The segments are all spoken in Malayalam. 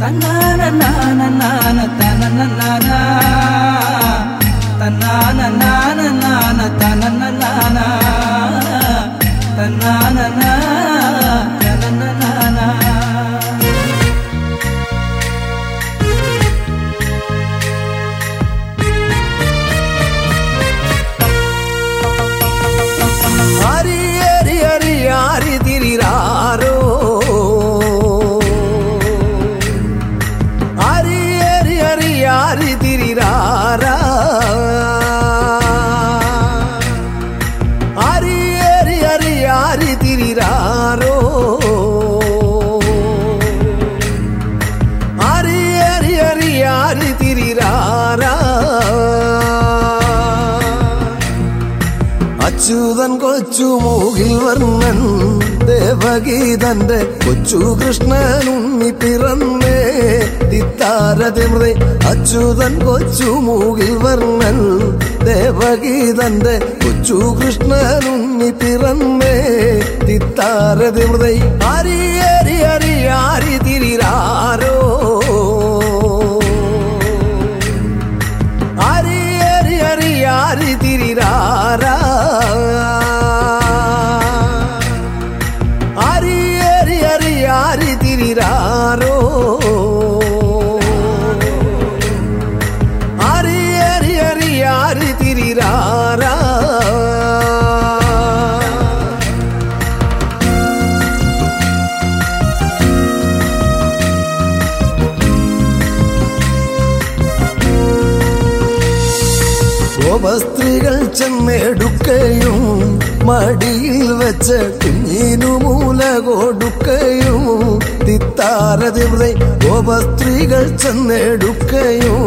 తన్నాన నాన్న తన నాన్న తన్నాన யாரு திரிராரா அரி அரி அரி யாரு திரிராரோ அரி அரி அரி யாரு திரிராரா அச்சுதன் கொச்சு மூகில் வர்ணன் ദേവഗീതന്റെ കൊച്ചു കൃഷ്ണൻ ഉണ്ണി പിറന്നേ തിത്താരതിമൃതി അച്യുതൻ കൊച്ചു മൂകിൽ വർണൻ. ദേവഗീതന്റെ കൊച്ചു കൃഷ്ണൻ ഉണ്ണി പിറന്നേ. തിത്താരതിമൃതി അരി ഹരി ഹരി തിരിരാരോ. അരി ഹരി ഹരി തിരിരാര. கண்டவர் யாரு திரிராரோ அரி அரி அரி யாரு திரிராரோ ഗോപസ്ത്രീകൾ ചെന്നെടുക്കയും മടിയിൽ വെച്ച് കുഞ്ഞിനു മൂല കൊടുക്കയും തിത്താരതിവിടെ ഗോപസ്ത്രീകൾ ചെന്നെടുക്കയും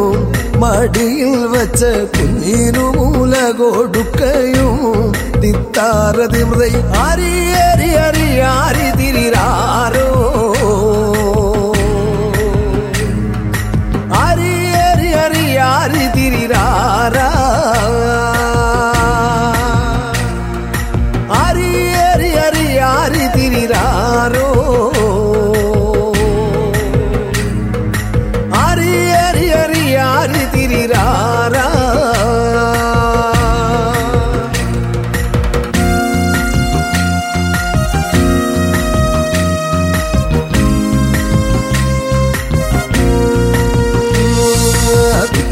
മടിയിൽ വെച്ച് കുഞ്ഞിനു മൂല കൊടുക്കയും തിത്താരതിവിടെ അരി അരി അരി ആരി തിരിരാരോ? അരി അരി അരി ആരി തിരിരാര?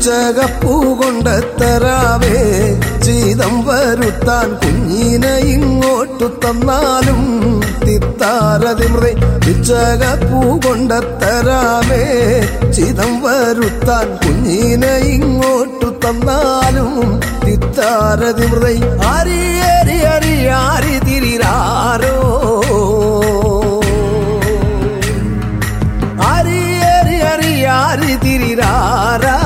പിച്ചകപ്പൂ കൊണ്ടെത്തരാവേ ചീതം വരുത്താൻ കുഞ്ഞിനെ ഇങ്ങോട്ടു തന്നാലും തിത്താരതിമൃതൈ കൊണ്ട് കൊണ്ടെത്തരാവേ ചീതം വരുത്താൻ കുഞ്ഞിനെ ഇങ്ങോട്ടു തന്നാലും തിത്താരതിമൃതി അരി ഹരി ഹരി തിരിരാരോ. അരി ഹരി ഹരി തിരിരാര.